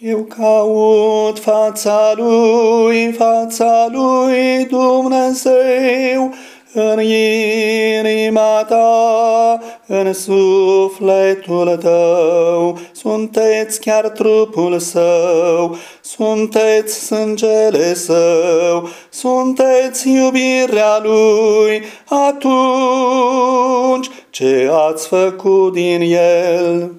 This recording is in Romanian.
Eu caut fața lui, fața lui Dumnezeu, în inima ta, în sufletul tău, sunteți chiar trupul său, sunteți sângele său, sunteți iubirea lui, atunci ce ați făcut din el?